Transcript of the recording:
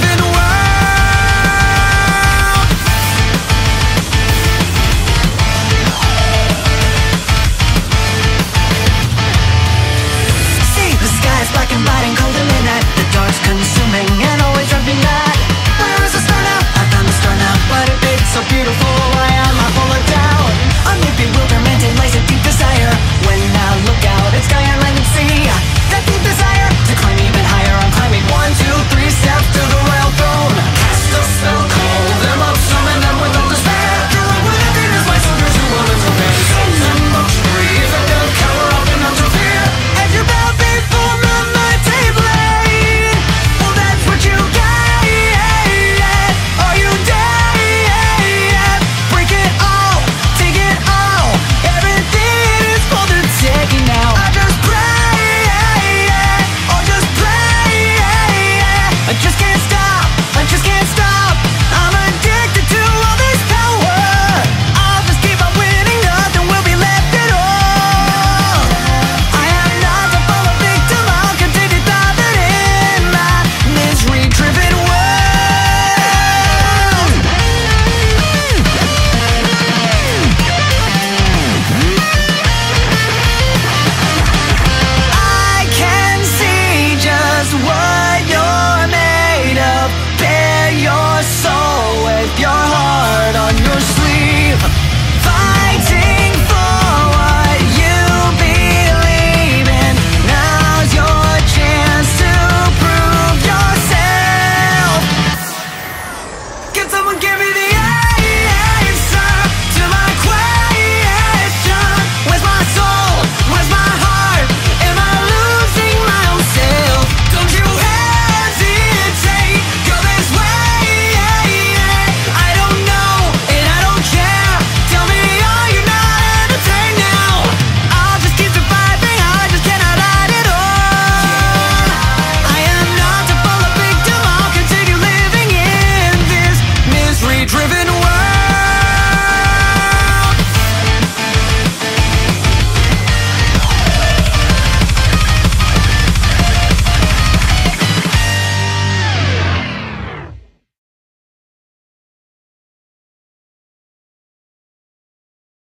living